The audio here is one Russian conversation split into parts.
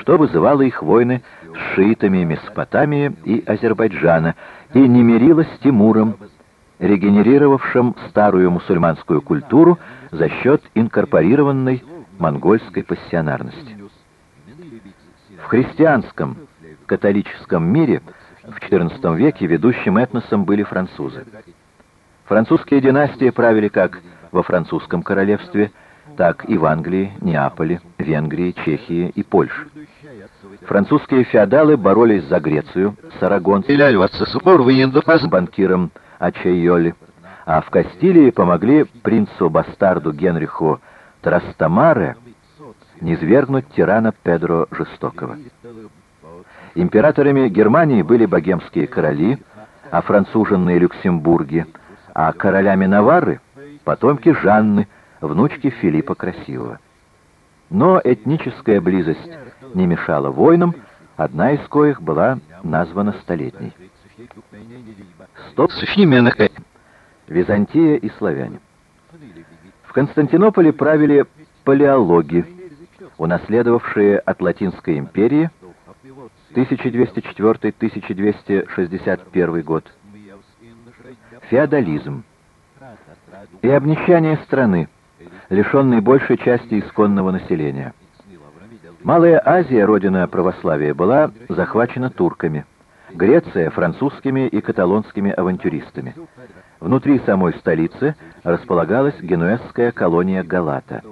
что вызывало их войны с шиитами Месопотамии и Азербайджана и не мирилось с Тимуром, регенерировавшим старую мусульманскую культуру за счет инкорпорированной монгольской пассионарности. В христианском католическом мире в XIV веке ведущим этносом были французы. Французские династии правили как во французском королевстве, так и в Англии, Неаполе, Венгрии, Чехии и Польше. Французские феодалы боролись за Грецию с арагонцем, банкиром Ачайоли, а в Кастилии помогли принцу-бастарду Генриху Трастамаре низвергнуть тирана Педро Жестокого. Императорами Германии были богемские короли, а француженные Люксембурги, а королями Наварры — потомки Жанны, внучки Филиппа Красивого. Но этническая близость не мешала войнам, одна из коих была названа Столетней. Стоп Византия и славяне. В Константинополе правили палеологи, унаследовавшие от Латинской империи 1204-1261 год, феодализм и обнищание страны, лишенной большей части исконного населения. Малая Азия, родина православия, была захвачена турками, Греция — французскими и каталонскими авантюристами. Внутри самой столицы располагалась генуэзская колония Галата.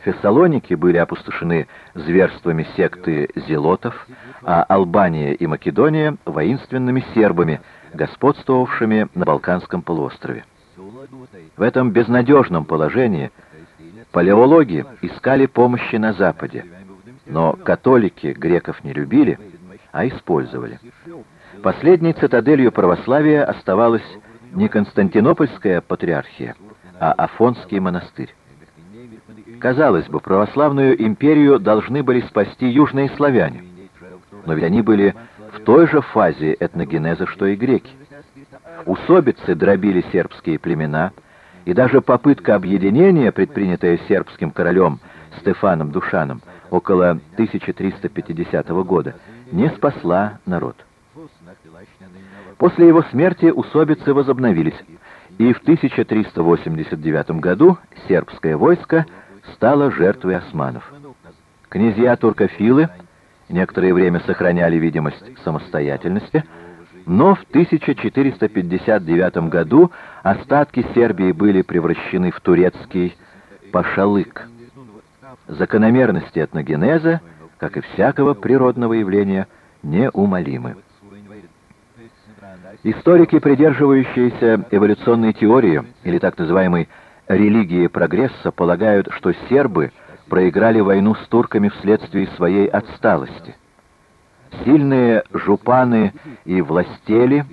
Фессалоники были опустошены зверствами секты зелотов, а Албания и Македония — воинственными сербами, господствовавшими на Балканском полуострове. В этом безнадежном положении палеологи искали помощи на Западе, но католики греков не любили, а использовали. Последней цитаделью православия оставалась не Константинопольская патриархия, а Афонский монастырь. Казалось бы, православную империю должны были спасти южные славяне, но ведь они были в той же фазе этногенеза, что и греки. Усобицы дробили сербские племена, и даже попытка объединения, предпринятая сербским королем Стефаном Душаном около 1350 года, не спасла народ. После его смерти усобицы возобновились, и в 1389 году сербское войско стало жертвой османов. Князья-туркофилы некоторое время сохраняли видимость самостоятельности, но в 1459 году остатки Сербии были превращены в турецкий пашалык. Закономерности этногенеза, как и всякого природного явления, неумолимы. Историки, придерживающиеся эволюционной теории или так называемой религии прогресса, полагают, что сербы проиграли войну с турками вследствие своей отсталости. Сильные жупаны и властели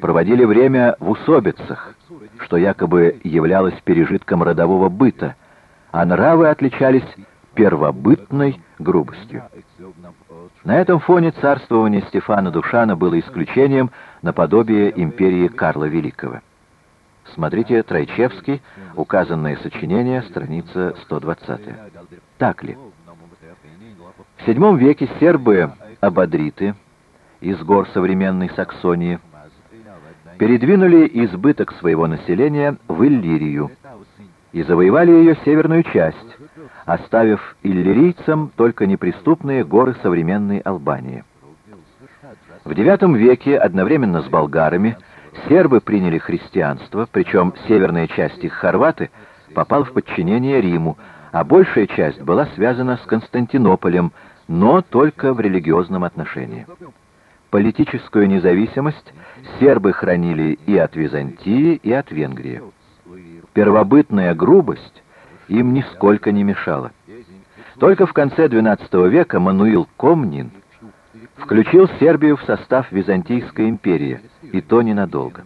проводили время в усобицах, что якобы являлось пережитком родового быта, а нравы отличались первобытной грубостью. На этом фоне царствование Стефана Душана было исключением наподобие империи Карла Великого. Смотрите Тройчевский, указанное сочинение, страница 120. Так ли? В VII веке сербы-абадриты из гор современной Саксонии передвинули избыток своего населения в Иллирию и завоевали ее северную часть, оставив иллирийцам только неприступные горы современной Албании. В IX веке одновременно с болгарами сербы приняли христианство, причем северная часть их хорваты попала в подчинение Риму, а большая часть была связана с Константинополем, но только в религиозном отношении. Политическую независимость сербы хранили и от Византии, и от Венгрии. Первобытная грубость им нисколько не мешала. Только в конце XII века Мануил Комнин включил Сербию в состав Византийской империи, и то ненадолго.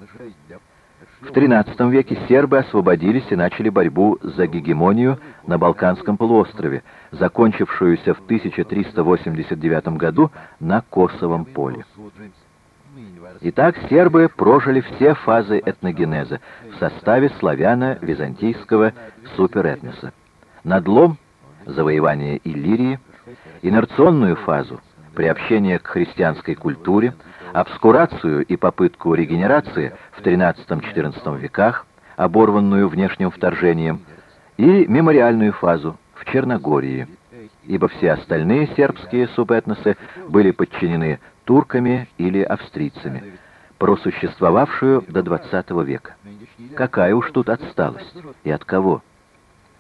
В XIII веке сербы освободились и начали борьбу за гегемонию на Балканском полуострове, закончившуюся в 1389 году на Косовом поле. Итак, сербы прожили все фазы этногенеза в составе славяно-византийского суперэтноса. Надлом, завоевание Иллирии, инерционную фазу, приобщение к христианской культуре, обскурацию и попытку регенерации в XIII-XIV веках, оборванную внешним вторжением, и мемориальную фазу в Черногории, ибо все остальные сербские субэтносы были подчинены турками или австрийцами, просуществовавшую до XX века. Какая уж тут отсталость? И от кого?